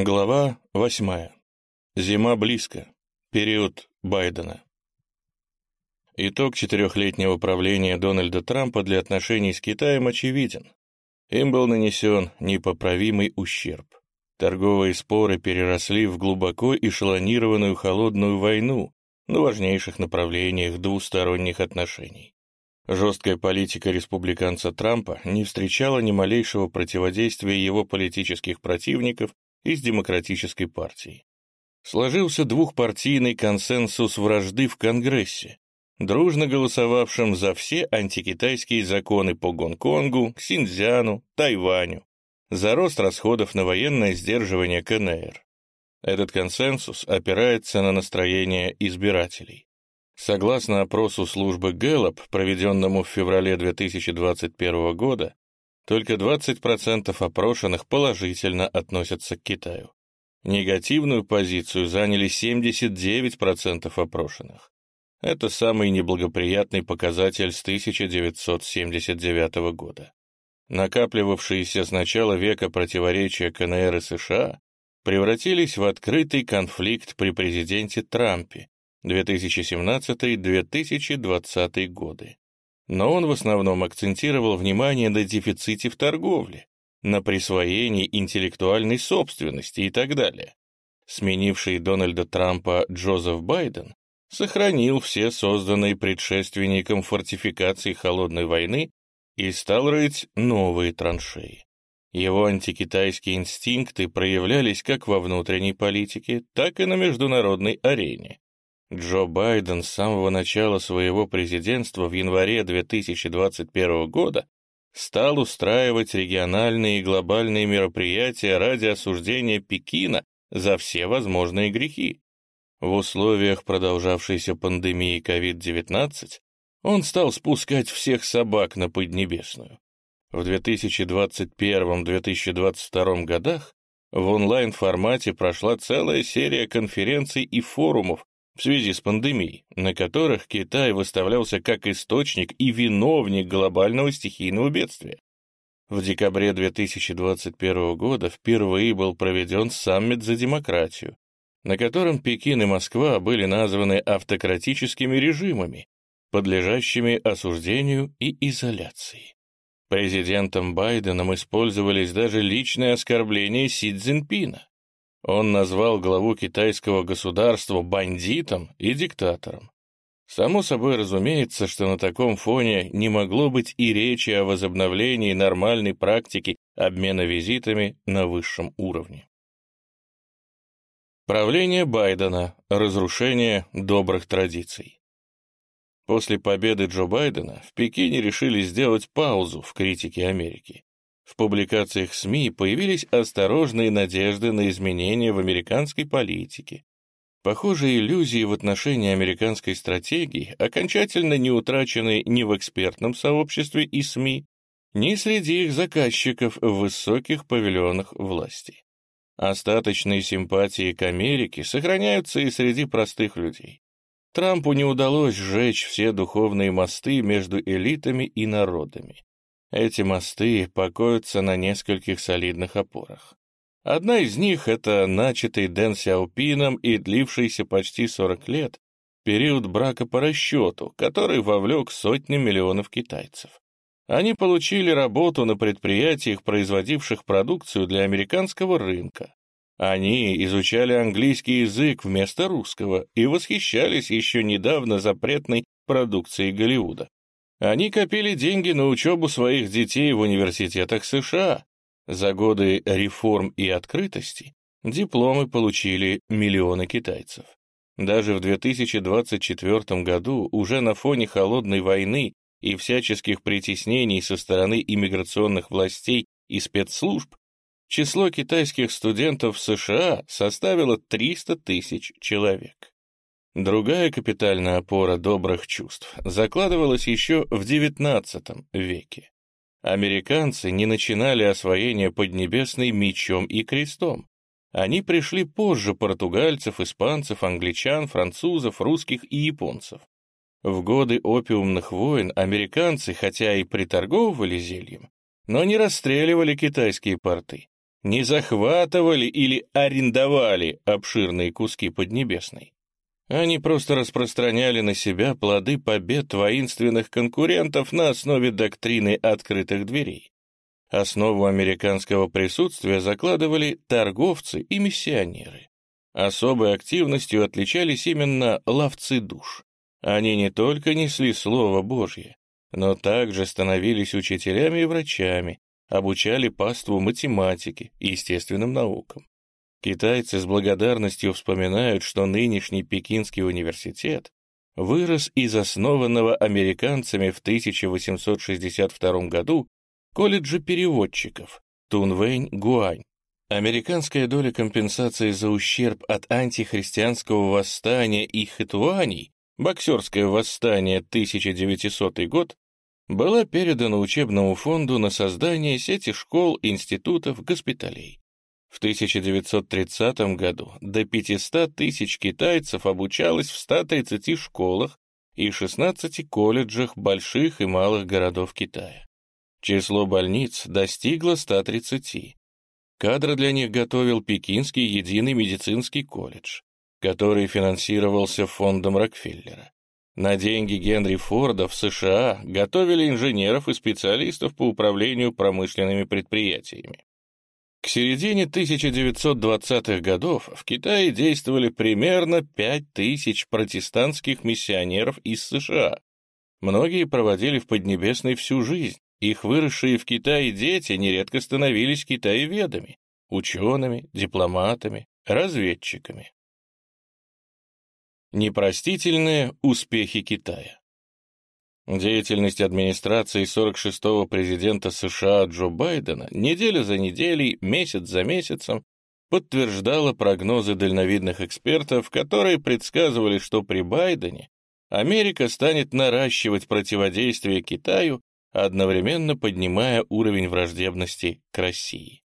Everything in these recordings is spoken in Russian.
Глава восьмая. Зима близко. Период Байдена. Итог четырехлетнего правления Дональда Трампа для отношений с Китаем очевиден. Им был нанесен непоправимый ущерб. Торговые споры переросли в глубоко эшелонированную холодную войну на важнейших направлениях двусторонних отношений. Жесткая политика республиканца Трампа не встречала ни малейшего противодействия его политических противников из Демократической партии. Сложился двухпартийный консенсус вражды в Конгрессе, дружно голосовавшим за все антикитайские законы по Гонконгу, Синьцзяну, Тайваню, за рост расходов на военное сдерживание КНР. Этот консенсус опирается на настроение избирателей. Согласно опросу службы Gallup, проведенному в феврале 2021 года, только 20% опрошенных положительно относятся к Китаю. Негативную позицию заняли 79% опрошенных. Это самый неблагоприятный показатель с 1979 года. Накапливавшиеся с начала века противоречия КНР и США превратились в открытый конфликт при президенте Трампе 2017-2020 годы но он в основном акцентировал внимание на дефиците в торговле, на присвоении интеллектуальной собственности и так далее. Сменивший Дональда Трампа Джозеф Байден сохранил все созданные предшественником фортификации холодной войны и стал рыть новые траншеи. Его антикитайские инстинкты проявлялись как во внутренней политике, так и на международной арене. Джо Байден с самого начала своего президентства в январе 2021 года стал устраивать региональные и глобальные мероприятия ради осуждения Пекина за все возможные грехи. В условиях продолжавшейся пандемии COVID-19 он стал спускать всех собак на Поднебесную. В 2021-2022 годах в онлайн-формате прошла целая серия конференций и форумов в связи с пандемией, на которых Китай выставлялся как источник и виновник глобального стихийного бедствия. В декабре 2021 года впервые был проведен саммит за демократию, на котором Пекин и Москва были названы автократическими режимами, подлежащими осуждению и изоляции. Президентом Байденом использовались даже личные оскорбления Си Цзиньпина. Он назвал главу китайского государства бандитом и диктатором. Само собой разумеется, что на таком фоне не могло быть и речи о возобновлении нормальной практики обмена визитами на высшем уровне. Правление Байдена. Разрушение добрых традиций. После победы Джо Байдена в Пекине решили сделать паузу в критике Америки. В публикациях СМИ появились осторожные надежды на изменения в американской политике. Похоже, иллюзии в отношении американской стратегии окончательно не утрачены ни в экспертном сообществе и СМИ, ни среди их заказчиков в высоких павильонах власти. Остаточные симпатии к Америке сохраняются и среди простых людей. Трампу не удалось сжечь все духовные мосты между элитами и народами. Эти мосты покоятся на нескольких солидных опорах. Одна из них — это начатый Дэн Сяопином и длившийся почти 40 лет период брака по расчету, который вовлек сотни миллионов китайцев. Они получили работу на предприятиях, производивших продукцию для американского рынка. Они изучали английский язык вместо русского и восхищались еще недавно запретной продукцией Голливуда. Они копили деньги на учебу своих детей в университетах США. За годы реформ и открытости дипломы получили миллионы китайцев. Даже в 2024 году, уже на фоне холодной войны и всяческих притеснений со стороны иммиграционных властей и спецслужб, число китайских студентов в США составило 300 тысяч человек. Другая капитальная опора добрых чувств закладывалась еще в XIX веке. Американцы не начинали освоение Поднебесной мечом и крестом. Они пришли позже португальцев, испанцев, англичан, французов, русских и японцев. В годы опиумных войн американцы, хотя и приторговывали зельем, но не расстреливали китайские порты. не захватывали или арендовали обширные куски Поднебесной. Они просто распространяли на себя плоды побед воинственных конкурентов на основе доктрины открытых дверей. Основу американского присутствия закладывали торговцы и миссионеры. Особой активностью отличались именно ловцы душ. Они не только несли Слово Божье, но также становились учителями и врачами, обучали паству математике и естественным наукам. Китайцы с благодарностью вспоминают, что нынешний Пекинский университет вырос из основанного американцами в 1862 году колледжа переводчиков Тунвэнь-Гуань. Американская доля компенсации за ущерб от антихристианского восстания и хэтуаней, боксерское восстание 1900 год, была передана учебному фонду на создание сети школ, институтов, госпиталей. В 1930 году до 500 тысяч китайцев обучалось в 130 школах и 16 колледжах больших и малых городов Китая. Число больниц достигло 130. Кадры для них готовил Пекинский единый медицинский колледж, который финансировался фондом Рокфеллера. На деньги Генри Форда в США готовили инженеров и специалистов по управлению промышленными предприятиями. К середине 1920-х годов в Китае действовали примерно 5000 протестантских миссионеров из США. Многие проводили в Поднебесной всю жизнь. Их выросшие в Китае дети нередко становились китаеведами, учеными, дипломатами, разведчиками. Непростительные успехи Китая Деятельность администрации 46-го президента США Джо Байдена неделя за неделей, месяц за месяцем подтверждала прогнозы дальновидных экспертов, которые предсказывали, что при Байдене Америка станет наращивать противодействие Китаю, одновременно поднимая уровень враждебности к России.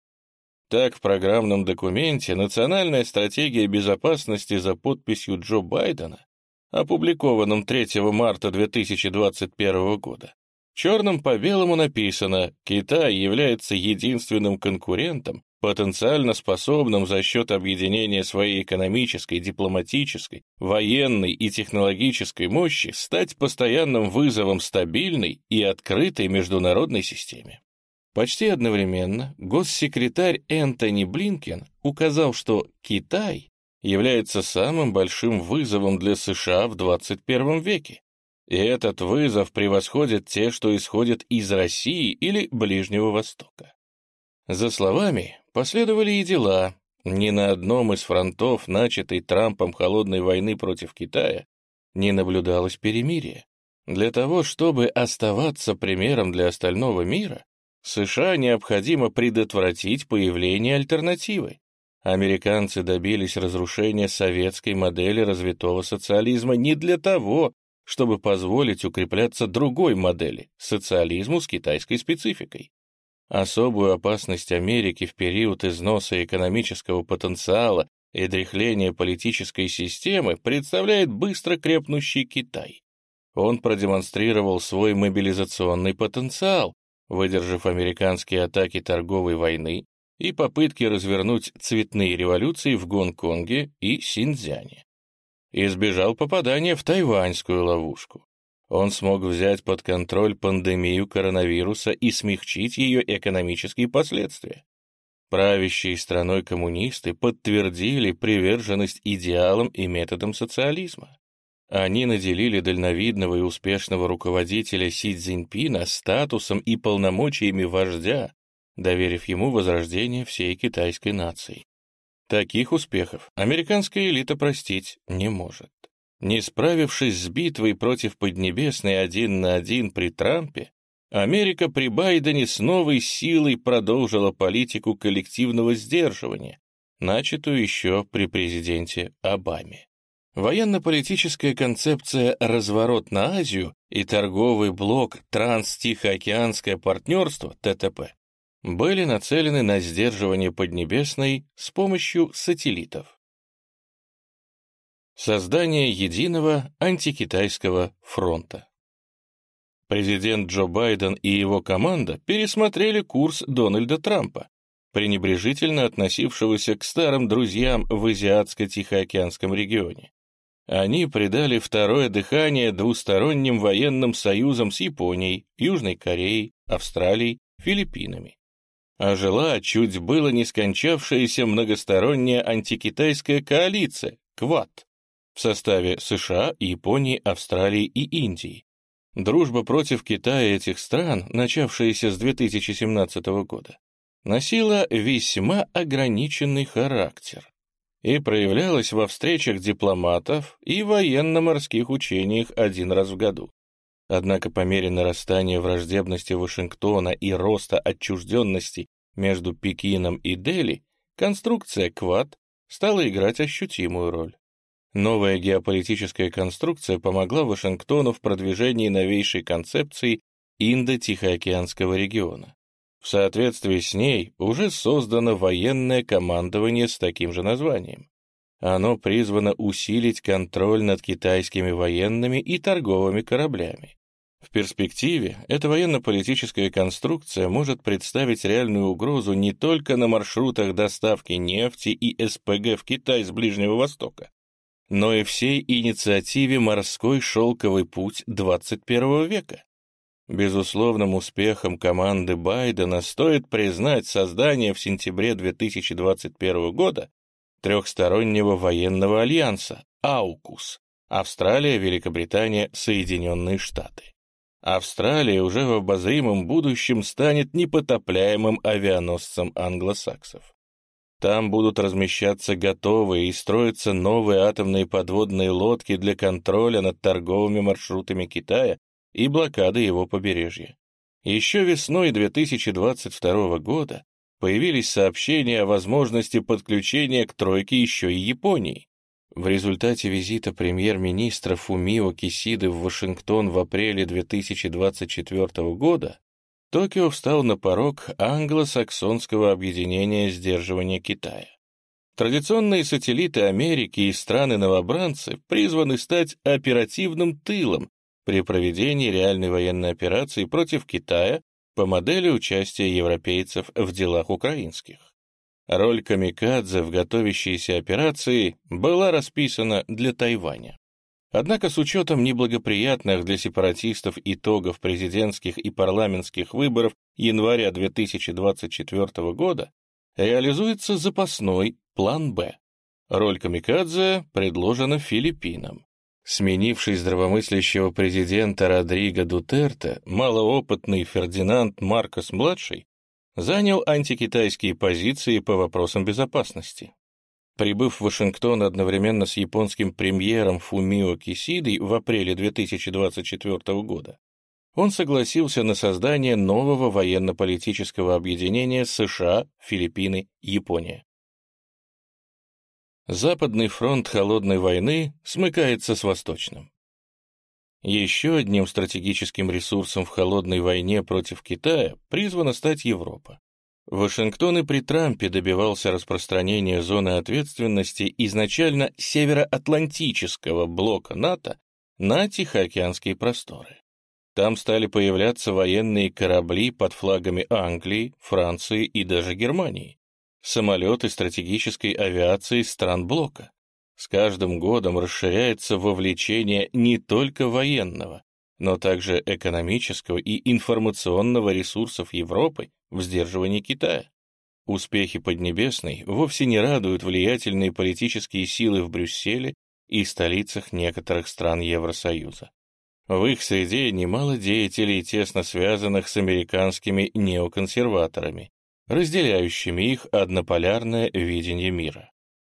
Так, в программном документе «Национальная стратегия безопасности» за подписью Джо Байдена опубликованном 3 марта 2021 года, черным по белому написано «Китай является единственным конкурентом, потенциально способным за счет объединения своей экономической, дипломатической, военной и технологической мощи стать постоянным вызовом стабильной и открытой международной системе». Почти одновременно госсекретарь Энтони Блинкен указал, что Китай является самым большим вызовом для США в 21 веке. И этот вызов превосходит те, что исходят из России или Ближнего Востока. За словами последовали и дела. Ни на одном из фронтов, начатой Трампом холодной войны против Китая, не наблюдалось перемирия. Для того, чтобы оставаться примером для остального мира, США необходимо предотвратить появление альтернативы американцы добились разрушения советской модели развитого социализма не для того, чтобы позволить укрепляться другой модели — социализму с китайской спецификой. Особую опасность Америки в период износа экономического потенциала и дряхления политической системы представляет быстро крепнущий Китай. Он продемонстрировал свой мобилизационный потенциал, выдержав американские атаки торговой войны, и попытки развернуть цветные революции в Гонконге и Синьцзяне. Избежал попадания в тайваньскую ловушку. Он смог взять под контроль пандемию коронавируса и смягчить ее экономические последствия. Правящие страной коммунисты подтвердили приверженность идеалам и методам социализма. Они наделили дальновидного и успешного руководителя Си Цзиньпина статусом и полномочиями вождя, доверив ему возрождение всей китайской нации. Таких успехов американская элита простить не может. Не справившись с битвой против Поднебесной один на один при Трампе, Америка при Байдене с новой силой продолжила политику коллективного сдерживания, начатую еще при президенте Обаме. Военно-политическая концепция «разворот на Азию» и торговый блок «Транс-Тихоокеанское партнерство» ТТП были нацелены на сдерживание Поднебесной с помощью сателлитов. Создание единого антикитайского фронта. Президент Джо Байден и его команда пересмотрели курс Дональда Трампа, пренебрежительно относившегося к старым друзьям в Азиатско-Тихоокеанском регионе. Они придали второе дыхание двусторонним военным союзам с Японией, Южной Кореей, Австралией, Филиппинами. А жила чуть было не скончавшаяся многосторонняя антикитайская коалиция, КВАТ, в составе США, Японии, Австралии и Индии. Дружба против Китая этих стран, начавшаяся с 2017 года, носила весьма ограниченный характер и проявлялась во встречах дипломатов и военно-морских учениях один раз в году. Однако по мере нарастания враждебности Вашингтона и роста отчужденности между Пекином и Дели, конструкция КВАД стала играть ощутимую роль. Новая геополитическая конструкция помогла Вашингтону в продвижении новейшей концепции Индо-Тихоокеанского региона. В соответствии с ней уже создано военное командование с таким же названием. Оно призвано усилить контроль над китайскими военными и торговыми кораблями. В перспективе эта военно-политическая конструкция может представить реальную угрозу не только на маршрутах доставки нефти и СПГ в Китай с Ближнего Востока, но и всей инициативе «Морской шелковый путь 21 века. Безусловным успехом команды Байдена стоит признать создание в сентябре 2021 года трехстороннего военного альянса «АУКУС» — Австралия, Великобритания, Соединенные Штаты. Австралия уже в обозримом будущем станет непотопляемым авианосцем англосаксов. Там будут размещаться готовые и строиться новые атомные подводные лодки для контроля над торговыми маршрутами Китая и блокады его побережья. Еще весной 2022 года появились сообщения о возможности подключения к тройке еще и Японии. В результате визита премьер-министра Фумио Кисиды в Вашингтон в апреле 2024 года Токио встал на порог англосаксонского объединения сдерживания Китая. Традиционные сателлиты Америки и страны-новобранцы призваны стать оперативным тылом при проведении реальной военной операции против Китая по модели участия европейцев в делах украинских. Роль камикадзе в готовящейся операции была расписана для Тайваня. Однако с учетом неблагоприятных для сепаратистов итогов президентских и парламентских выборов января 2024 года реализуется запасной план «Б». Роль камикадзе предложена Филиппинам. Сменивший здравомыслящего президента Родриго Дутерте, малоопытный Фердинанд Маркос-младший занял антикитайские позиции по вопросам безопасности. Прибыв в Вашингтон одновременно с японским премьером Фумио Кисидой в апреле 2024 года, он согласился на создание нового военно-политического объединения США, Филиппины, Япония. Западный фронт холодной войны смыкается с восточным. Еще одним стратегическим ресурсом в холодной войне против Китая призвана стать Европа. Вашингтон и при Трампе добивался распространения зоны ответственности изначально североатлантического блока НАТО на Тихоокеанские просторы. Там стали появляться военные корабли под флагами Англии, Франции и даже Германии самолеты стратегической авиации стран блока. С каждым годом расширяется вовлечение не только военного, но также экономического и информационного ресурсов Европы в сдерживании Китая. Успехи Поднебесной вовсе не радуют влиятельные политические силы в Брюсселе и столицах некоторых стран Евросоюза. В их среде немало деятелей, тесно связанных с американскими неоконсерваторами, разделяющими их однополярное видение мира.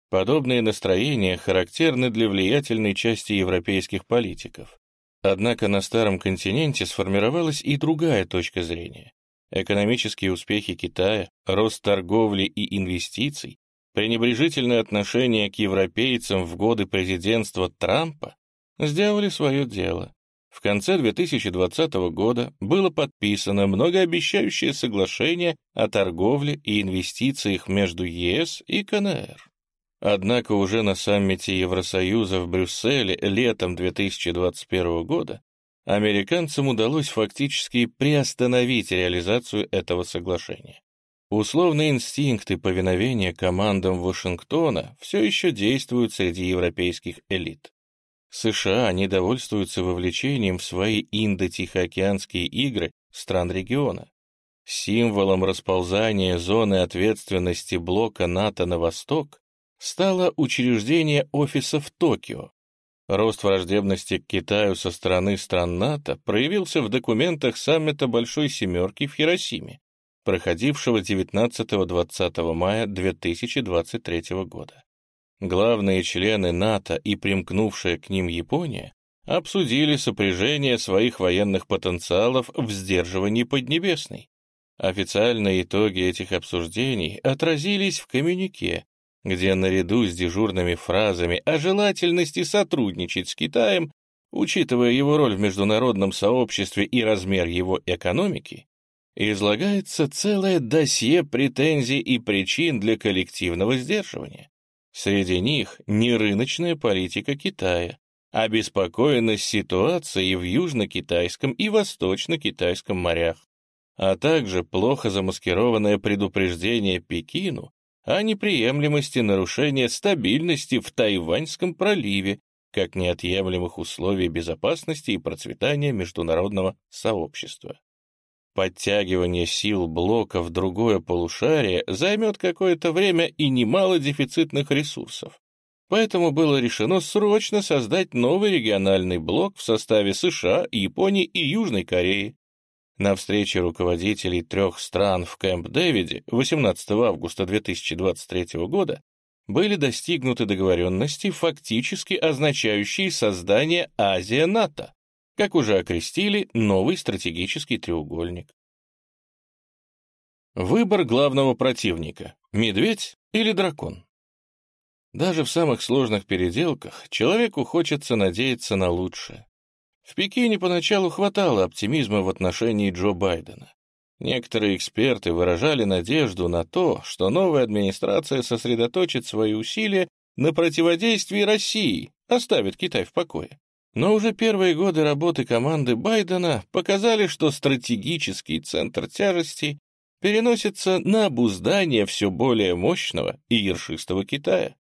Подобные настроения характерны для влиятельной части европейских политиков. Однако на Старом континенте сформировалась и другая точка зрения. Экономические успехи Китая, рост торговли и инвестиций, пренебрежительное отношение к европейцам в годы президентства Трампа сделали свое дело, в конце 2020 года было подписано многообещающее соглашение о торговле и инвестициях между ЕС и КНР. Однако уже на саммите Евросоюза в Брюсселе летом 2021 года американцам удалось фактически приостановить реализацию этого соглашения. Условные инстинкты повиновения командам Вашингтона все еще действуют среди европейских элит. США недовольствуются вовлечением в свои индо-тихоокеанские игры стран региона. Символом расползания зоны ответственности блока НАТО на восток стало учреждение офиса в Токио. Рост враждебности к Китаю со стороны стран НАТО проявился в документах саммита Большой Семерки в Хиросиме, проходившего 19-20 мая 2023 года. Главные члены НАТО и примкнувшая к ним Япония обсудили сопряжение своих военных потенциалов в сдерживании Поднебесной. Официальные итоги этих обсуждений отразились в коммюнике, где наряду с дежурными фразами о желательности сотрудничать с Китаем, учитывая его роль в международном сообществе и размер его экономики, излагается целое досье претензий и причин для коллективного сдерживания. Среди них не рыночная политика Китая, а обеспокоенность ситуацией в Южно-Китайском и Восточно-Китайском морях, а также плохо замаскированное предупреждение Пекину о неприемлемости нарушения стабильности в Тайваньском проливе как неотъемлемых условий безопасности и процветания международного сообщества. Подтягивание сил блока в другое полушарие займет какое-то время и немало дефицитных ресурсов. Поэтому было решено срочно создать новый региональный блок в составе США, Японии и Южной Кореи. На встрече руководителей трех стран в Кэмп-Дэвиде 18 августа 2023 года были достигнуты договоренности, фактически означающие создание Азия-НАТО как уже окрестили новый стратегический треугольник. Выбор главного противника — медведь или дракон? Даже в самых сложных переделках человеку хочется надеяться на лучшее. В Пекине поначалу хватало оптимизма в отношении Джо Байдена. Некоторые эксперты выражали надежду на то, что новая администрация сосредоточит свои усилия на противодействии России, оставит Китай в покое. Но уже первые годы работы команды Байдена показали, что стратегический центр тяжести переносится на обуздание все более мощного и ершистого Китая.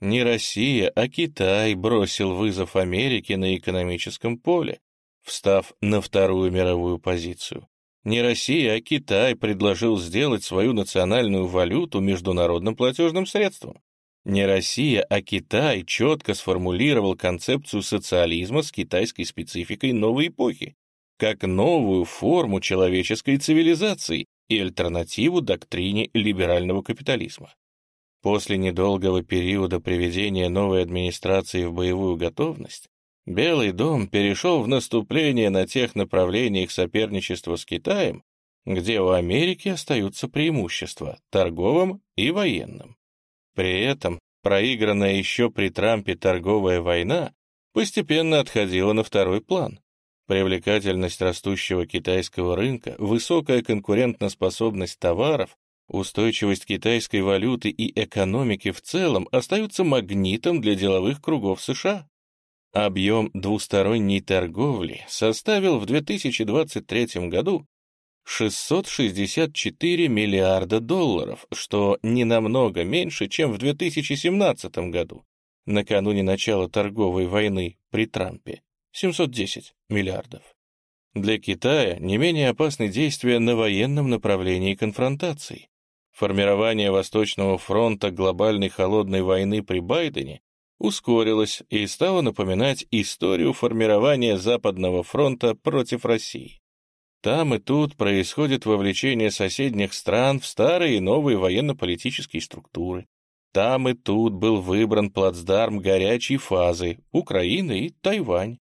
Не Россия, а Китай бросил вызов Америке на экономическом поле, встав на вторую мировую позицию. Не Россия, а Китай предложил сделать свою национальную валюту международным платежным средством. Не Россия, а Китай четко сформулировал концепцию социализма с китайской спецификой новой эпохи, как новую форму человеческой цивилизации и альтернативу доктрине либерального капитализма. После недолгого периода приведения новой администрации в боевую готовность, Белый дом перешел в наступление на тех направлениях соперничества с Китаем, где у Америки остаются преимущества – торговым и военным. При этом проигранная еще при Трампе торговая война постепенно отходила на второй план. Привлекательность растущего китайского рынка, высокая конкурентоспособность товаров, устойчивость китайской валюты и экономики в целом остаются магнитом для деловых кругов США. Объем двусторонней торговли составил в 2023 году 664 миллиарда долларов, что не намного меньше, чем в 2017 году, накануне начала торговой войны при Трампе, 710 миллиардов. Для Китая не менее опасны действия на военном направлении конфронтаций. Формирование Восточного фронта глобальной холодной войны при Байдене ускорилось и стало напоминать историю формирования Западного фронта против России. Там и тут происходит вовлечение соседних стран в старые и новые военно-политические структуры. Там и тут был выбран плацдарм горячей фазы Украины и Тайвань.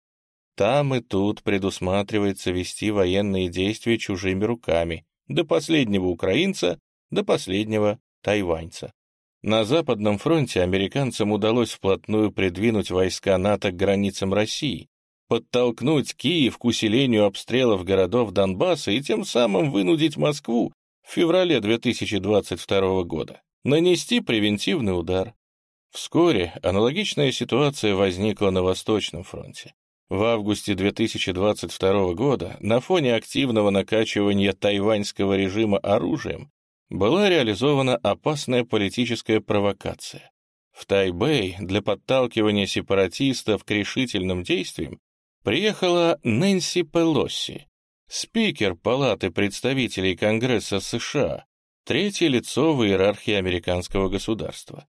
Там и тут предусматривается вести военные действия чужими руками, до последнего украинца, до последнего тайваньца. На Западном фронте американцам удалось вплотную придвинуть войска НАТО к границам России, подтолкнуть Киев к усилению обстрелов городов Донбасса и тем самым вынудить Москву в феврале 2022 года нанести превентивный удар. Вскоре аналогичная ситуация возникла на Восточном фронте. В августе 2022 года на фоне активного накачивания тайваньского режима оружием была реализована опасная политическая провокация. В Тайбэй для подталкивания сепаратистов к решительным действиям приехала Нэнси Пелоси, спикер Палаты представителей Конгресса США, третье лицо в иерархии американского государства.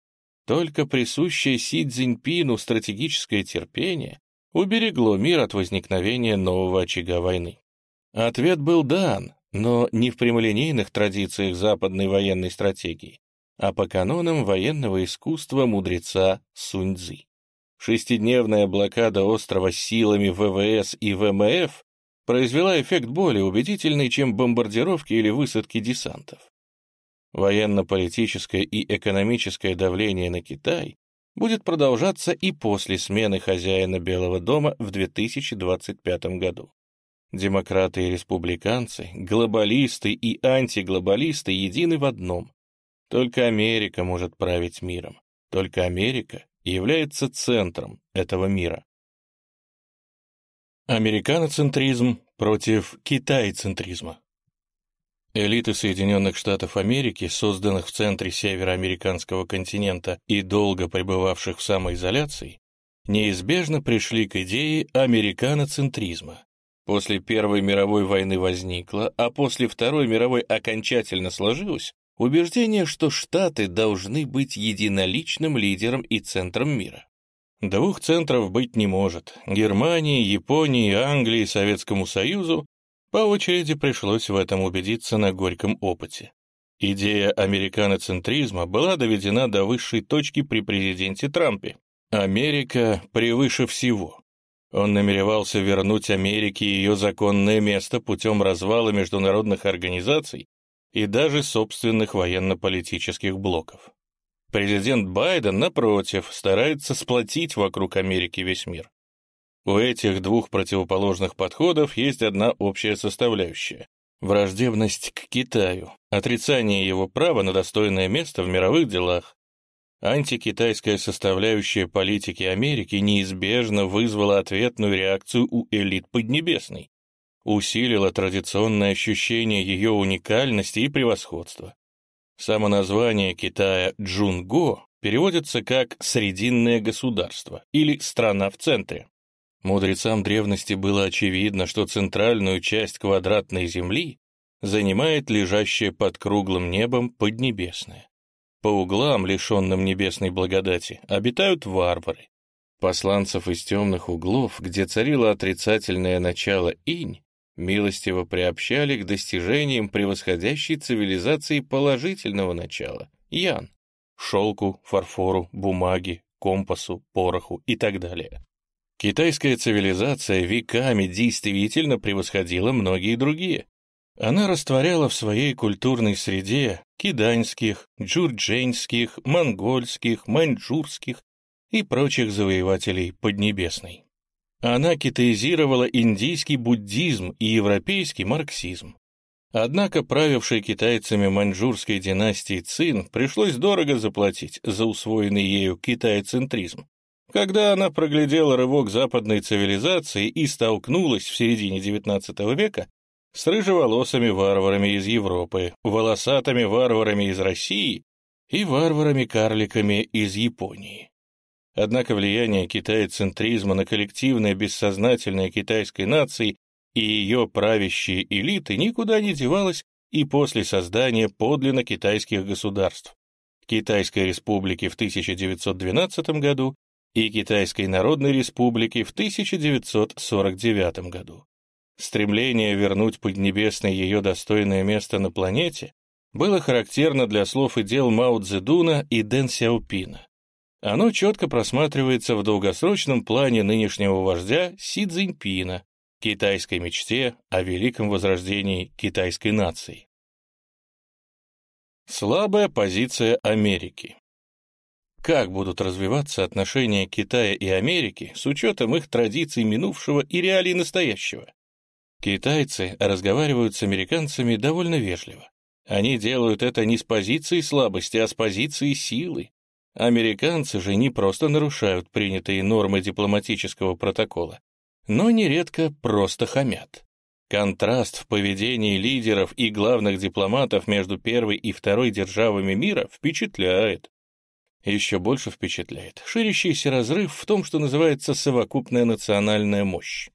Только присущее Си Цзиньпину стратегическое терпение уберегло мир от возникновения нового очага войны. Ответ был дан, но не в прямолинейных традициях западной военной стратегии, а по канонам военного искусства мудреца Суньцзы. Шестидневная блокада острова силами ВВС и ВМФ произвела эффект более убедительный, чем бомбардировки или высадки десантов. Военно-политическое и экономическое давление на Китай будет продолжаться и после смены хозяина Белого дома в 2025 году. Демократы и республиканцы, глобалисты и антиглобалисты едины в одном. Только Америка может править миром. Только Америка является центром этого мира. Американоцентризм против китайцентризма. Элиты Соединенных Штатов Америки, созданных в центре североамериканского континента и долго пребывавших в самоизоляции, неизбежно пришли к идее американоцентризма. После Первой мировой войны возникло, а после Второй мировой окончательно сложилось убеждение, что Штаты должны быть единоличным лидером и центром мира. Двух центров быть не может. Германии, Японии, Англии, Советскому Союзу по очереди пришлось в этом убедиться на горьком опыте. Идея американоцентризма была доведена до высшей точки при президенте Трампе. Америка превыше всего. Он намеревался вернуть Америке ее законное место путем развала международных организаций и даже собственных военно-политических блоков. Президент Байден, напротив, старается сплотить вокруг Америки весь мир. У этих двух противоположных подходов есть одна общая составляющая — враждебность к Китаю, отрицание его права на достойное место в мировых делах. Антикитайская составляющая политики Америки неизбежно вызвала ответную реакцию у элит Поднебесной, усилила традиционное ощущение ее уникальности и превосходства. Само название Китая «Джунго» переводится как «срединное государство» или «страна в центре». Мудрецам древности было очевидно, что центральную часть квадратной Земли занимает лежащее под круглым небом Поднебесное. По углам, лишенным небесной благодати, обитают варвары. Посланцев из темных углов, где царило отрицательное начало инь, милостиво приобщали к достижениям превосходящей цивилизации положительного начала — ян, шелку, фарфору, бумаге, компасу, пороху и так далее. Китайская цивилизация веками действительно превосходила многие другие. Она растворяла в своей культурной среде киданьских, джурдженских, монгольских, маньчжурских и прочих завоевателей Поднебесной. Она китаизировала индийский буддизм и европейский марксизм. Однако правившей китайцами маньчжурской династии Цин пришлось дорого заплатить за усвоенный ею китайцентризм, когда она проглядела рывок западной цивилизации и столкнулась в середине XIX века с рыжеволосыми варварами из Европы, волосатыми варварами из России и варварами-карликами из Японии. Однако влияние китайцентризма на коллективное бессознательное китайской нации и ее правящие элиты никуда не девалось и после создания подлинно китайских государств. Китайской республики в 1912 году и Китайской Народной Республики в 1949 году. Стремление вернуть Поднебесной ее достойное место на планете было характерно для слов и дел Мао Цзэдуна и Дэн Сяопина. Оно четко просматривается в долгосрочном плане нынешнего вождя Си Цзиньпина, китайской мечте о великом возрождении китайской нации. Слабая позиция Америки как будут развиваться отношения Китая и Америки с учетом их традиций минувшего и реалий настоящего. Китайцы разговаривают с американцами довольно вежливо. Они делают это не с позиции слабости, а с позиции силы. Американцы же не просто нарушают принятые нормы дипломатического протокола, но нередко просто хамят. Контраст в поведении лидеров и главных дипломатов между первой и второй державами мира впечатляет. Еще больше впечатляет ширящийся разрыв в том, что называется совокупная национальная мощь.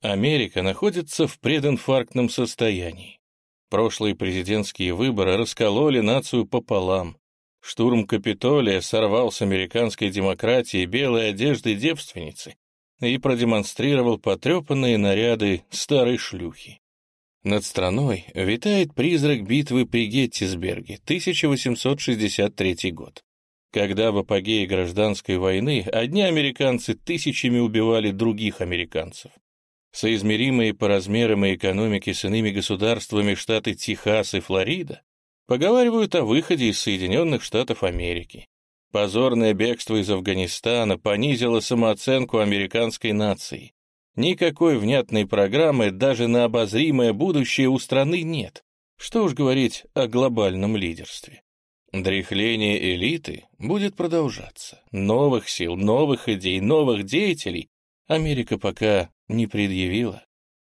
Америка находится в прединфарктном состоянии. Прошлые президентские выборы раскололи нацию пополам. Штурм Капитолия сорвал с американской демократии белые одежды девственницы и продемонстрировал потрепанные наряды старой шлюхи. Над страной витает призрак битвы при Геттисберге, 1863 год, когда в апогее гражданской войны одни американцы тысячами убивали других американцев. Соизмеримые по размерам и экономике с иными государствами штаты Техас и Флорида поговаривают о выходе из Соединенных Штатов Америки. Позорное бегство из Афганистана понизило самооценку американской нации. Никакой внятной программы даже на обозримое будущее у страны нет. Что уж говорить о глобальном лидерстве. Дряхление элиты будет продолжаться. Новых сил, новых идей, новых деятелей Америка пока не предъявила.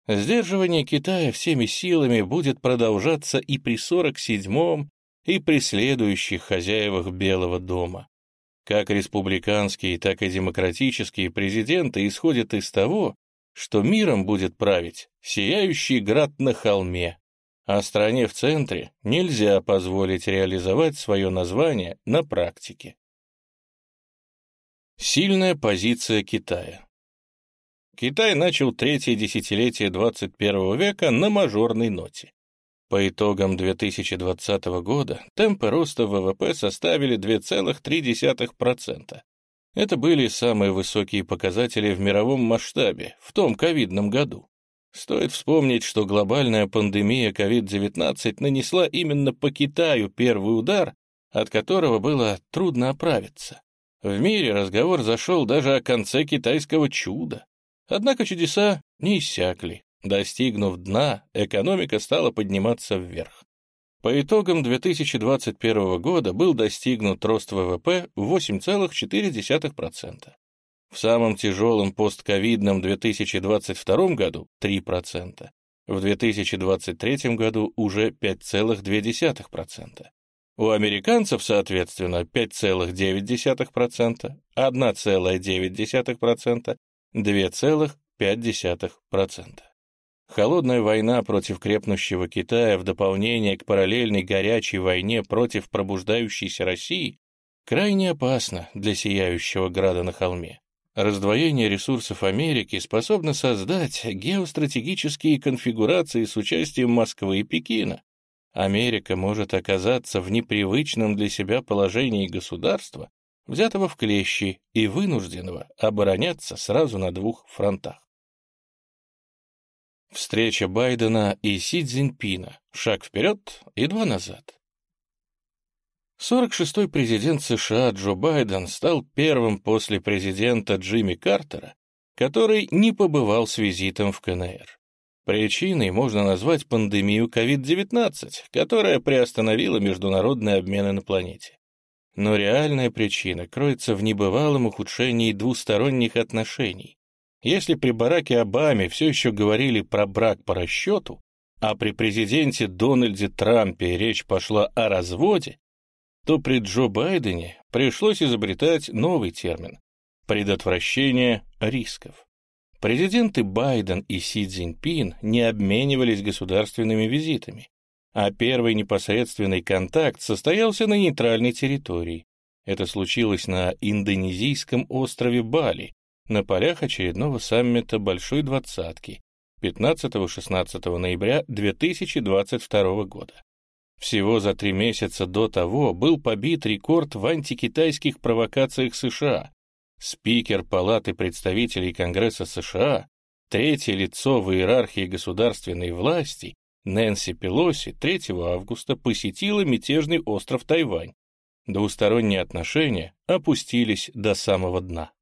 Сдерживание Китая всеми силами будет продолжаться и при 47-м, и при следующих хозяевах Белого дома. Как республиканские, так и демократические президенты исходят из того, что миром будет править сияющий град на холме, а стране в центре нельзя позволить реализовать свое название на практике. Сильная позиция Китая Китай начал третье десятилетие 21 века на мажорной ноте. По итогам 2020 года темпы роста ВВП составили 2,3%. Это были самые высокие показатели в мировом масштабе в том ковидном году. Стоит вспомнить, что глобальная пандемия COVID-19 нанесла именно по Китаю первый удар, от которого было трудно оправиться. В мире разговор зашел даже о конце китайского чуда. Однако чудеса не иссякли. Достигнув дна, экономика стала подниматься вверх. По итогам 2021 года был достигнут рост ВВП в 8,4%. В самом тяжелом постковидном 2022 году — 3%. В 2023 году уже 5,2%. У американцев, соответственно, 5,9%, 1,9%, 2,5%. Холодная война против крепнущего Китая в дополнение к параллельной горячей войне против пробуждающейся России крайне опасна для сияющего града на холме. Раздвоение ресурсов Америки способно создать геостратегические конфигурации с участием Москвы и Пекина. Америка может оказаться в непривычном для себя положении государства, взятого в клещи и вынужденного обороняться сразу на двух фронтах. Встреча Байдена и Си Цзиньпина. Шаг вперед и два назад. 46-й президент США Джо Байден стал первым после президента Джимми Картера, который не побывал с визитом в КНР. Причиной можно назвать пандемию COVID-19, которая приостановила международные обмены на планете. Но реальная причина кроется в небывалом ухудшении двусторонних отношений, если при Бараке Обаме все еще говорили про брак по расчету, а при президенте Дональде Трампе речь пошла о разводе, то при Джо Байдене пришлось изобретать новый термин — предотвращение рисков. Президенты Байден и Си Цзиньпин не обменивались государственными визитами, а первый непосредственный контакт состоялся на нейтральной территории. Это случилось на индонезийском острове Бали, на полях очередного саммита Большой Двадцатки 15-16 ноября 2022 года. Всего за три месяца до того был побит рекорд в антикитайских провокациях США. Спикер Палаты представителей Конгресса США, третье лицо в иерархии государственной власти, Нэнси Пелоси 3 августа посетила мятежный остров Тайвань. Двусторонние отношения опустились до самого дна.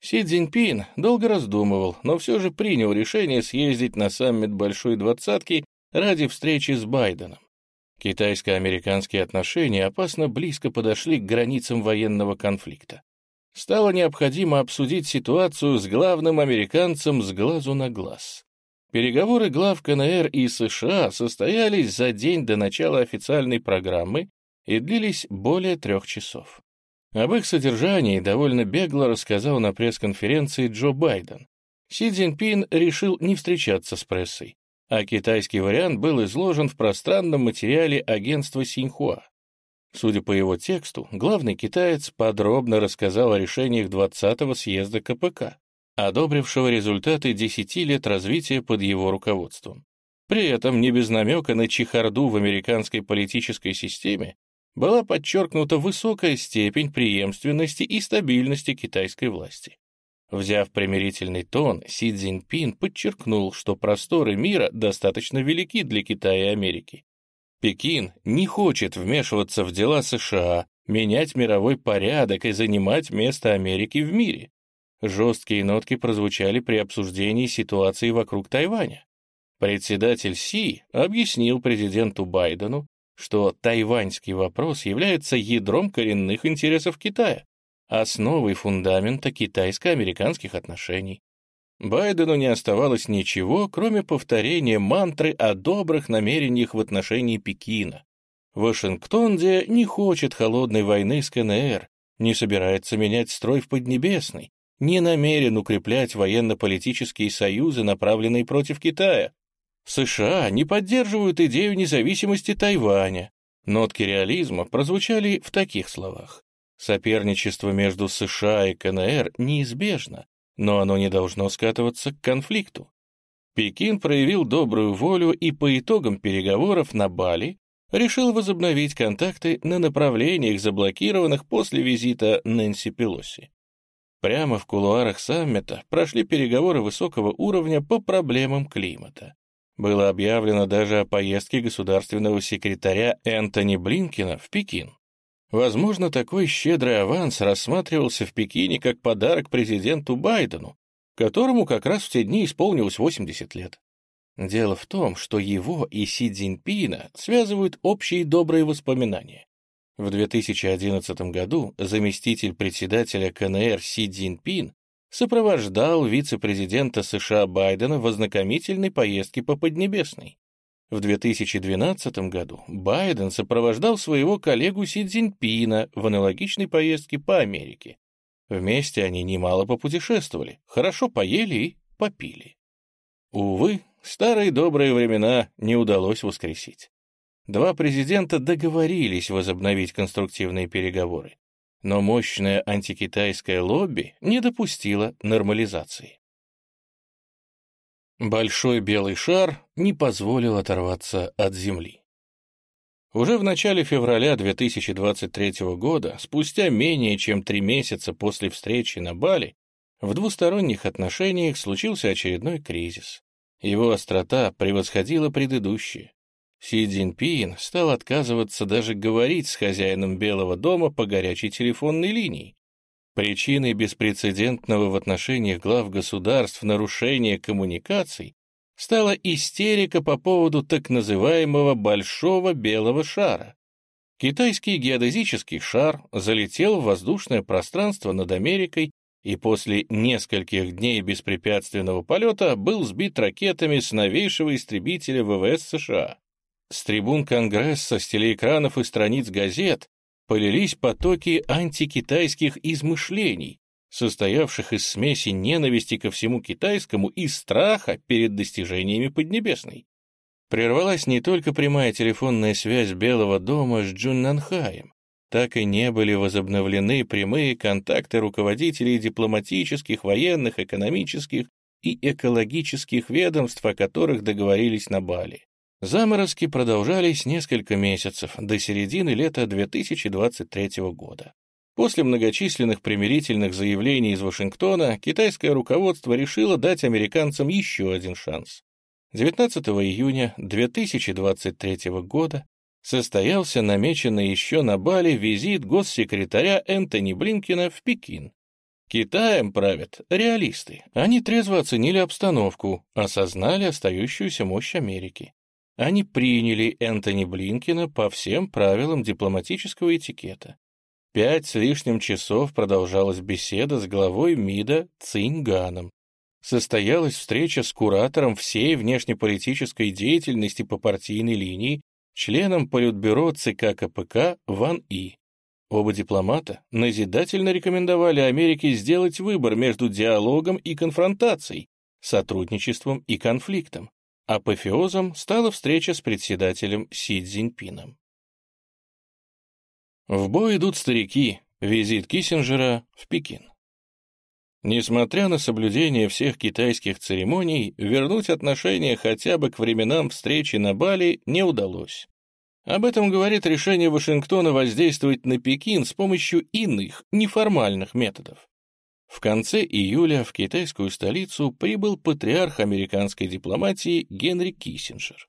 Си Цзиньпин долго раздумывал, но все же принял решение съездить на саммит Большой Двадцатки ради встречи с Байденом. Китайско-американские отношения опасно близко подошли к границам военного конфликта. Стало необходимо обсудить ситуацию с главным американцем с глазу на глаз. Переговоры глав КНР и США состоялись за день до начала официальной программы и длились более трех часов. Об их содержании довольно бегло рассказал на пресс-конференции Джо Байден. Си Цзиньпин решил не встречаться с прессой, а китайский вариант был изложен в пространном материале агентства Синьхуа. Судя по его тексту, главный китаец подробно рассказал о решениях 20-го съезда КПК, одобрившего результаты 10 лет развития под его руководством. При этом, не без намека на чехарду в американской политической системе, была подчеркнута высокая степень преемственности и стабильности китайской власти. Взяв примирительный тон, Си Цзиньпин подчеркнул, что просторы мира достаточно велики для Китая и Америки. Пекин не хочет вмешиваться в дела США, менять мировой порядок и занимать место Америки в мире. Жесткие нотки прозвучали при обсуждении ситуации вокруг Тайваня. Председатель Си объяснил президенту Байдену, что тайваньский вопрос является ядром коренных интересов Китая, основой фундамента китайско-американских отношений. Байдену не оставалось ничего, кроме повторения мантры о добрых намерениях в отношении Пекина. Вашингтон, где не хочет холодной войны с КНР, не собирается менять строй в Поднебесной, не намерен укреплять военно-политические союзы, направленные против Китая. США не поддерживают идею независимости Тайваня. Нотки реализма прозвучали в таких словах. Соперничество между США и КНР неизбежно, но оно не должно скатываться к конфликту. Пекин проявил добрую волю и по итогам переговоров на Бали решил возобновить контакты на направлениях, заблокированных после визита Нэнси Пелоси. Прямо в кулуарах саммита прошли переговоры высокого уровня по проблемам климата. Было объявлено даже о поездке государственного секретаря Энтони Блинкина в Пекин. Возможно, такой щедрый аванс рассматривался в Пекине как подарок президенту Байдену, которому как раз в те дни исполнилось 80 лет. Дело в том, что его и Си Цзиньпина связывают общие добрые воспоминания. В 2011 году заместитель председателя КНР Си Цзиньпин сопровождал вице-президента США Байдена в ознакомительной поездке по Поднебесной. В 2012 году Байден сопровождал своего коллегу Си Цзиньпина в аналогичной поездке по Америке. Вместе они немало попутешествовали, хорошо поели и попили. Увы, старые добрые времена не удалось воскресить. Два президента договорились возобновить конструктивные переговоры но мощное антикитайское лобби не допустило нормализации. Большой белый шар не позволил оторваться от Земли. Уже в начале февраля 2023 года, спустя менее чем три месяца после встречи на Бали, в двусторонних отношениях случился очередной кризис. Его острота превосходила предыдущие. Си Цзиньпин стал отказываться даже говорить с хозяином Белого дома по горячей телефонной линии. Причиной беспрецедентного в отношениях глав государств нарушения коммуникаций стала истерика по поводу так называемого «большого белого шара». Китайский геодезический шар залетел в воздушное пространство над Америкой и после нескольких дней беспрепятственного полета был сбит ракетами с новейшего истребителя ВВС США. С трибун Конгресса, с телеэкранов и страниц газет полились потоки антикитайских измышлений, состоявших из смеси ненависти ко всему китайскому и страха перед достижениями Поднебесной. Прервалась не только прямая телефонная связь Белого дома с Джуннанхаем, так и не были возобновлены прямые контакты руководителей дипломатических, военных, экономических и экологических ведомств, о которых договорились на Бали. Заморозки продолжались несколько месяцев, до середины лета 2023 года. После многочисленных примирительных заявлений из Вашингтона китайское руководство решило дать американцам еще один шанс. 19 июня 2023 года состоялся намеченный еще на Бали визит госсекретаря Энтони Блинкина в Пекин. Китаем правят реалисты. Они трезво оценили обстановку, осознали остающуюся мощь Америки они приняли Энтони Блинкина по всем правилам дипломатического этикета. Пять с лишним часов продолжалась беседа с главой МИДа Цинганом. состоялась встреча с куратором всей внешнеполитической деятельности по партийной линии, членом Политбюро ЦК КПК Ван И. Оба дипломата назидательно рекомендовали Америке сделать выбор между диалогом и конфронтацией, сотрудничеством и конфликтом. Апофеозом стала встреча с председателем Си Цзиньпином. В бой идут старики. Визит Киссинджера в Пекин. Несмотря на соблюдение всех китайских церемоний, вернуть отношения хотя бы к временам встречи на Бали не удалось. Об этом говорит решение Вашингтона воздействовать на Пекин с помощью иных, неформальных методов. В конце июля в китайскую столицу прибыл патриарх американской дипломатии Генри Киссинджер.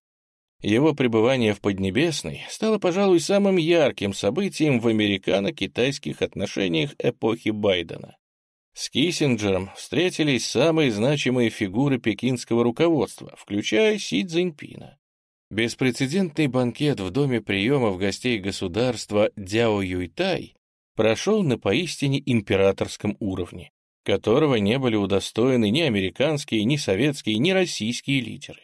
Его пребывание в Поднебесной стало, пожалуй, самым ярким событием в американо-китайских отношениях эпохи Байдена. С Киссинджером встретились самые значимые фигуры пекинского руководства, включая Си Цзиньпина. Беспрецедентный банкет в доме приемов гостей государства Дяо Юйтай прошел на поистине императорском уровне, которого не были удостоены ни американские, ни советские, ни российские лидеры.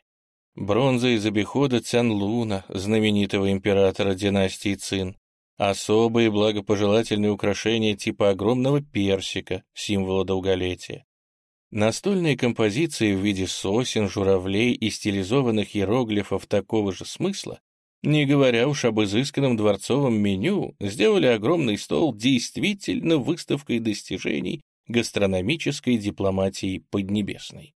Бронза из обихода Цянлуна, знаменитого императора династии Цин, особые благопожелательные украшения типа огромного персика, символа долголетия, Настольные композиции в виде сосен, журавлей и стилизованных иероглифов такого же смысла, не говоря уж об изысканном дворцовом меню, сделали огромный стол действительно выставкой достижений гастрономической дипломатии Поднебесной.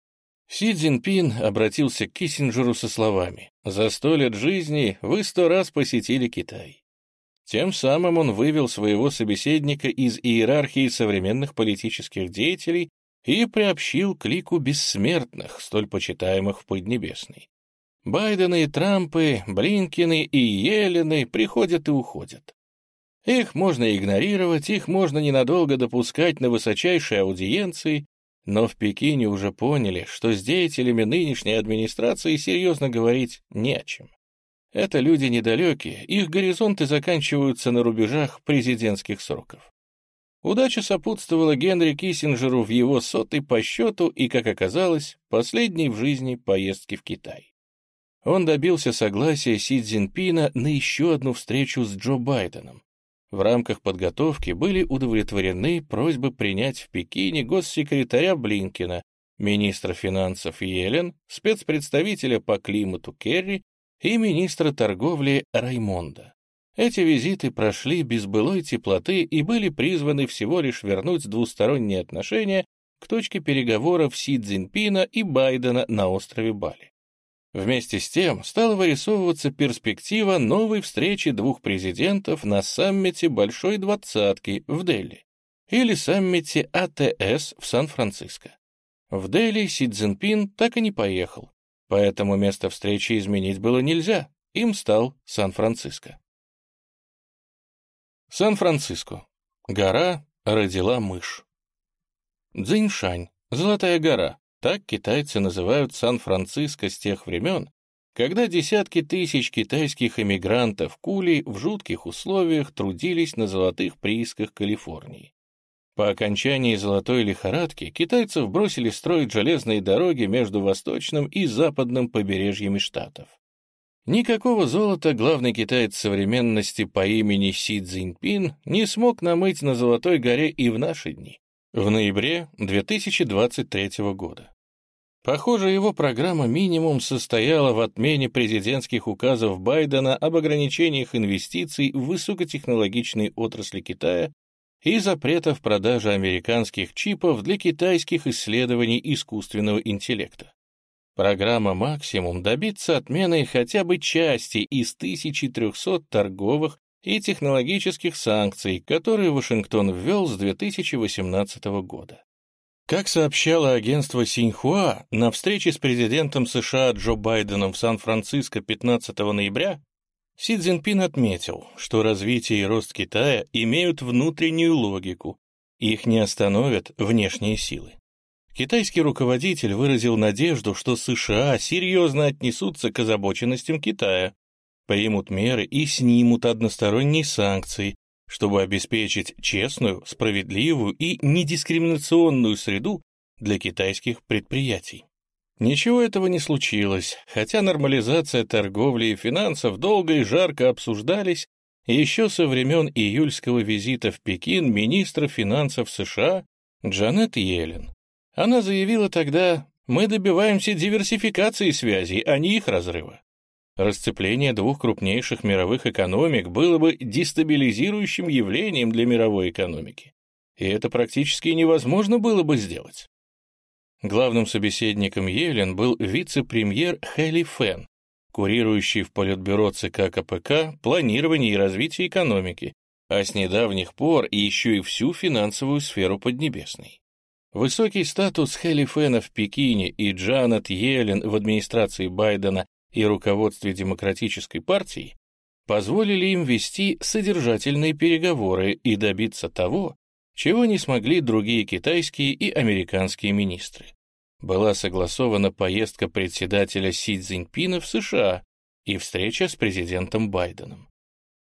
Си Цзиньпин обратился к Киссинджеру со словами «За сто лет жизни вы сто раз посетили Китай». Тем самым он вывел своего собеседника из иерархии современных политических деятелей и приобщил к лику бессмертных, столь почитаемых в Поднебесной. Байдены и Трампы, Блинкины и Елены приходят и уходят. Их можно игнорировать, их можно ненадолго допускать на высочайшей аудиенции, но в Пекине уже поняли, что с деятелями нынешней администрации серьезно говорить не о чем. Это люди недалекие, их горизонты заканчиваются на рубежах президентских сроков. Удача сопутствовала Генри Киссинджеру в его сотый по счету и, как оказалось, последней в жизни поездки в Китай. Он добился согласия Си Цзиньпина на еще одну встречу с Джо Байденом. В рамках подготовки были удовлетворены просьбы принять в Пекине госсекретаря Блинкина, министра финансов Йелен, спецпредставителя по климату Керри и министра торговли Раймонда. Эти визиты прошли без былой теплоты и были призваны всего лишь вернуть двусторонние отношения к точке переговоров Си Цзиньпина и Байдена на острове Бали. Вместе с тем стала вырисовываться перспектива новой встречи двух президентов на саммите Большой Двадцатки в Дели или саммите АТС в Сан-Франциско. В Дели Си Цзиньпин так и не поехал, поэтому место встречи изменить было нельзя, им стал Сан-Франциско. Сан-Франциско. Гора родила мышь. Цзиньшань, Золотая гора. Так китайцы называют Сан-Франциско с тех времен, когда десятки тысяч китайских эмигрантов кули в жутких условиях трудились на золотых приисках Калифорнии. По окончании золотой лихорадки китайцев бросили строить железные дороги между восточным и западным побережьями штатов. Никакого золота главный китаец современности по имени Си Цзиньпин не смог намыть на Золотой горе и в наши дни, в ноябре 2023 года. Похоже, его программа «Минимум» состояла в отмене президентских указов Байдена об ограничениях инвестиций в высокотехнологичной отрасли Китая и запретов продажи американских чипов для китайских исследований искусственного интеллекта. Программа «Максимум» добиться отмены хотя бы части из 1300 торговых и технологических санкций, которые Вашингтон ввел с 2018 года. Как сообщало агентство Синьхуа, на встрече с президентом США Джо Байденом в Сан-Франциско 15 ноября Си Цзиньпин отметил, что развитие и рост Китая имеют внутреннюю логику, их не остановят внешние силы. Китайский руководитель выразил надежду, что США серьезно отнесутся к озабоченностям Китая, примут меры и снимут односторонние санкции, чтобы обеспечить честную, справедливую и недискриминационную среду для китайских предприятий. Ничего этого не случилось, хотя нормализация торговли и финансов долго и жарко обсуждались еще со времен июльского визита в Пекин министра финансов США Джанет Йеллен. Она заявила тогда, мы добиваемся диверсификации связей, а не их разрыва. Расцепление двух крупнейших мировых экономик было бы дестабилизирующим явлением для мировой экономики. И это практически невозможно было бы сделать. Главным собеседником Йеллен был вице-премьер Хэли Фэн, курирующий в Политбюро ЦК КПК планирование и развитие экономики, а с недавних пор еще и всю финансовую сферу Поднебесной. Высокий статус Хэли Фэна в Пекине и Джанет Йеллен в администрации Байдена и руководстве Демократической партии позволили им вести содержательные переговоры и добиться того, чего не смогли другие китайские и американские министры была согласована поездка председателя Си Цзиньпина в США и встреча с президентом Байденом.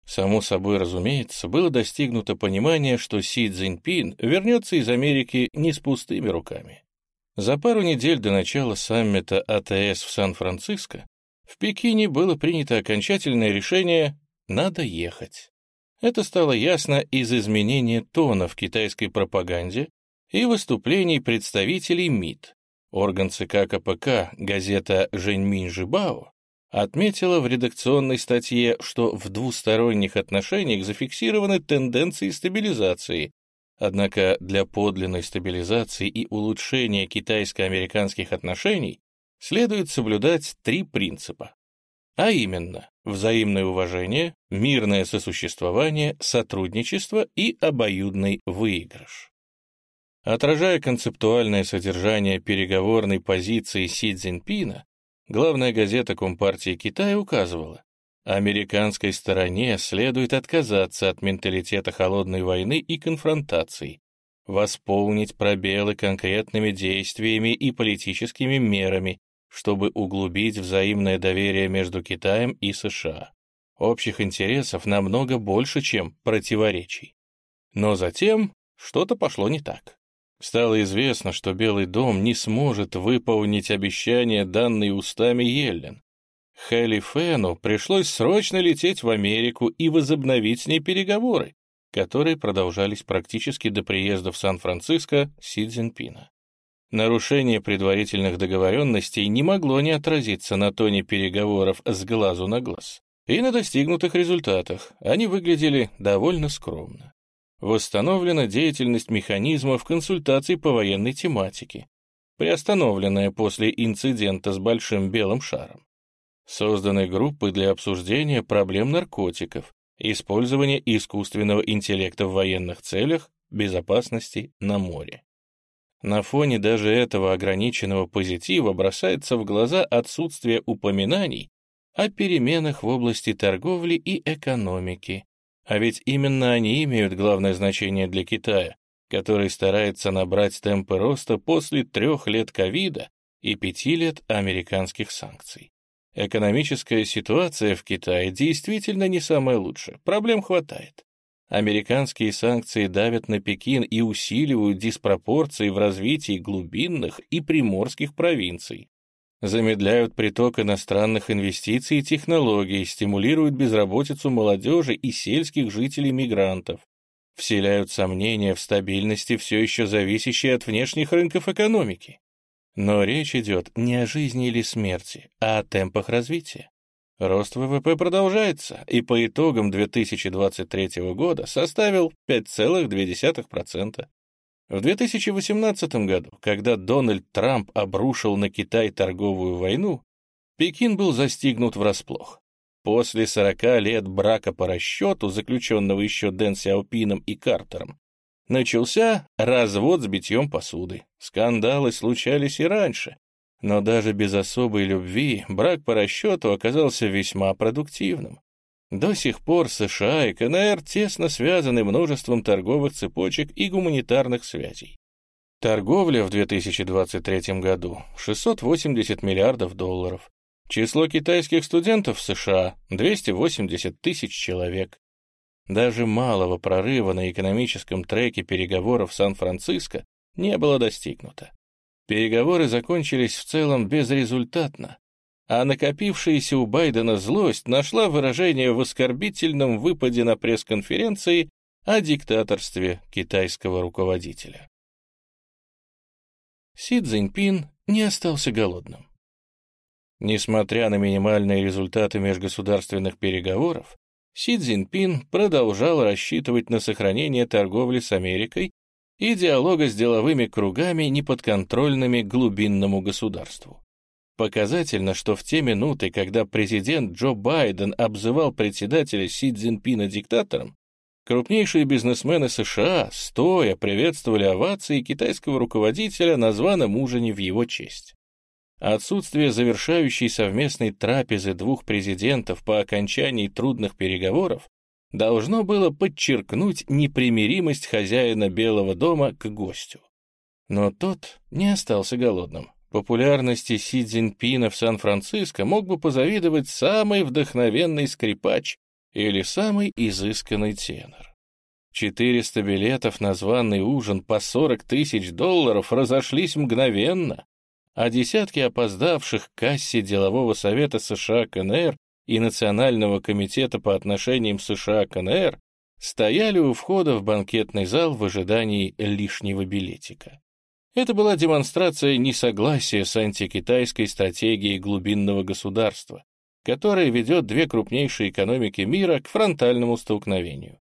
Само собой разумеется, было достигнуто понимание, что Си Цзиньпин вернется из Америки не с пустыми руками. За пару недель до начала саммита АТС в Сан-Франциско в Пекине было принято окончательное решение «надо ехать». Это стало ясно из изменения тона в китайской пропаганде и выступлений представителей МИД, Орган ЦК КПК, газета «Женьминь Жибао» отметила в редакционной статье, что в двусторонних отношениях зафиксированы тенденции стабилизации, однако для подлинной стабилизации и улучшения китайско-американских отношений следует соблюдать три принципа. А именно, взаимное уважение, мирное сосуществование, сотрудничество и обоюдный выигрыш. Отражая концептуальное содержание переговорной позиции Си Цзиньпина, главная газета Компартии Китая указывала, американской стороне следует отказаться от менталитета холодной войны и конфронтаций, восполнить пробелы конкретными действиями и политическими мерами, чтобы углубить взаимное доверие между Китаем и США. Общих интересов намного больше, чем противоречий. Но затем что-то пошло не так. Стало известно, что Белый дом не сможет выполнить обещания, данные устами Йеллен. Хэлли Фэну пришлось срочно лететь в Америку и возобновить с ней переговоры, которые продолжались практически до приезда в Сан-Франциско Си Цзиньпина. Нарушение предварительных договоренностей не могло не отразиться на тоне переговоров с глазу на глаз. И на достигнутых результатах они выглядели довольно скромно. Восстановлена деятельность механизмов консультаций по военной тематике, приостановленная после инцидента с Большим Белым Шаром. Созданы группы для обсуждения проблем наркотиков, использования искусственного интеллекта в военных целях, безопасности на море. На фоне даже этого ограниченного позитива бросается в глаза отсутствие упоминаний о переменах в области торговли и экономики, а ведь именно они имеют главное значение для Китая, который старается набрать темпы роста после трех лет ковида и пяти лет американских санкций. Экономическая ситуация в Китае действительно не самая лучшая, проблем хватает. Американские санкции давят на Пекин и усиливают диспропорции в развитии глубинных и приморских провинций, замедляют приток иностранных инвестиций и технологий, стимулируют безработицу молодежи и сельских жителей-мигрантов, вселяют сомнения в стабильности, все еще зависящей от внешних рынков экономики. Но речь идет не о жизни или смерти, а о темпах развития. Рост ВВП продолжается и по итогам 2023 года составил 5,2%. В 2018 году, когда Дональд Трамп обрушил на Китай торговую войну, Пекин был застигнут врасплох. После 40 лет брака по расчету, заключенного еще Дэн Сяопином и Картером, начался развод с битьем посуды. Скандалы случались и раньше, но даже без особой любви брак по расчету оказался весьма продуктивным. До сих пор США и КНР тесно связаны множеством торговых цепочек и гуманитарных связей. Торговля в 2023 году — 680 миллиардов долларов. Число китайских студентов в США — 280 тысяч человек. Даже малого прорыва на экономическом треке переговоров Сан-Франциско не было достигнуто. Переговоры закончились в целом безрезультатно, а накопившаяся у Байдена злость нашла выражение в оскорбительном выпаде на пресс-конференции о диктаторстве китайского руководителя. Си Цзиньпин не остался голодным. Несмотря на минимальные результаты межгосударственных переговоров, Си Цзиньпин продолжал рассчитывать на сохранение торговли с Америкой и диалога с деловыми кругами, неподконтрольными глубинному государству. Показательно, что в те минуты, когда президент Джо Байден обзывал председателя Си Цзиньпина диктатором, крупнейшие бизнесмены США стоя приветствовали овации китайского руководителя на званом ужине в его честь. Отсутствие завершающей совместной трапезы двух президентов по окончании трудных переговоров должно было подчеркнуть непримиримость хозяина Белого дома к гостю. Но тот не остался голодным. Популярности Си Цзиньпина в Сан-Франциско мог бы позавидовать самый вдохновенный скрипач или самый изысканный тенор. 400 билетов на званый ужин по 40 тысяч долларов разошлись мгновенно, а десятки опоздавших к кассе делового совета США КНР и Национального комитета по отношениям США КНР стояли у входа в банкетный зал в ожидании лишнего билетика. Это была демонстрация несогласия с антикитайской стратегией глубинного государства, которая ведет две крупнейшие экономики мира к фронтальному столкновению.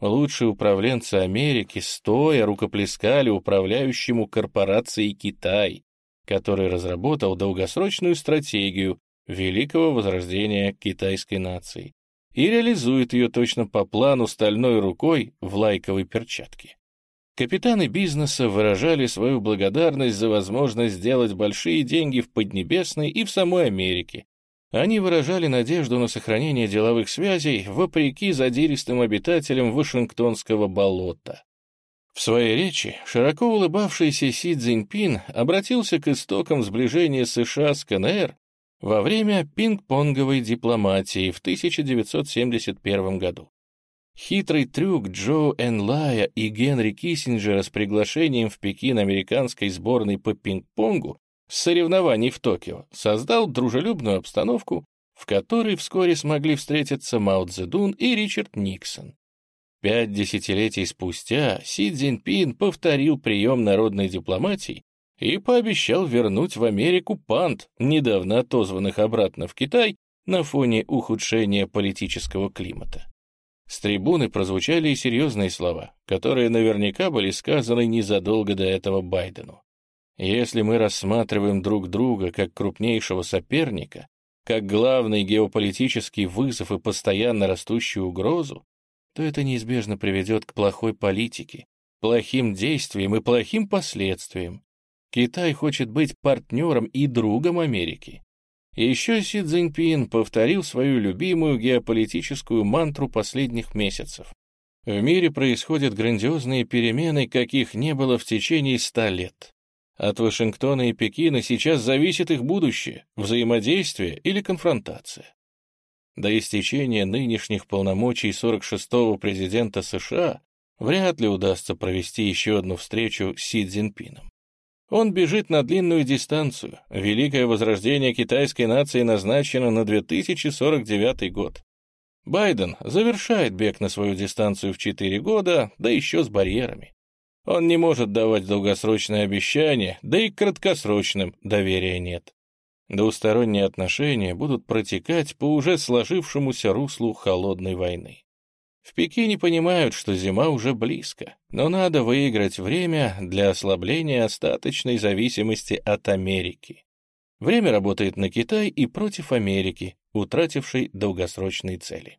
Лучшие управленцы Америки стоя рукоплескали управляющему корпорацией Китай, который разработал долгосрочную стратегию великого возрождения китайской нации и реализует ее точно по плану стальной рукой в лайковой перчатке. Капитаны бизнеса выражали свою благодарность за возможность сделать большие деньги в Поднебесной и в самой Америке. Они выражали надежду на сохранение деловых связей вопреки задиристым обитателям Вашингтонского болота. В своей речи широко улыбавшийся Си Цзиньпин обратился к истокам сближения США с КНР во время пинг-понговой дипломатии в 1971 году. Хитрый трюк Джо Энлая и Генри Киссинджера с приглашением в Пекин американской сборной по пинг-понгу с соревнований в Токио создал дружелюбную обстановку, в которой вскоре смогли встретиться Мао Цзэдун и Ричард Никсон. Пять десятилетий спустя Си Цзиньпин повторил прием народной дипломатии и пообещал вернуть в Америку пант, недавно отозванных обратно в Китай на фоне ухудшения политического климата. С трибуны прозвучали и серьезные слова, которые наверняка были сказаны незадолго до этого Байдену. Если мы рассматриваем друг друга как крупнейшего соперника, как главный геополитический вызов и постоянно растущую угрозу, то это неизбежно приведет к плохой политике, плохим действиям и плохим последствиям. Китай хочет быть партнером и другом Америки. Еще Си Цзиньпин повторил свою любимую геополитическую мантру последних месяцев. В мире происходят грандиозные перемены, каких не было в течение ста лет. От Вашингтона и Пекина сейчас зависит их будущее, взаимодействие или конфронтация. До истечения нынешних полномочий 46-го президента США вряд ли удастся провести еще одну встречу с Си Цзиньпином. Он бежит на длинную дистанцию. Великое возрождение китайской нации назначено на 2049 год. Байден завершает бег на свою дистанцию в 4 года, да еще с барьерами. Он не может давать долгосрочные обещания, да и к краткосрочным доверия нет. Двусторонние отношения будут протекать по уже сложившемуся руслу холодной войны. В Пекине понимают, что зима уже близко, но надо выиграть время для ослабления остаточной зависимости от Америки. Время работает на Китай и против Америки, утратившей долгосрочные цели.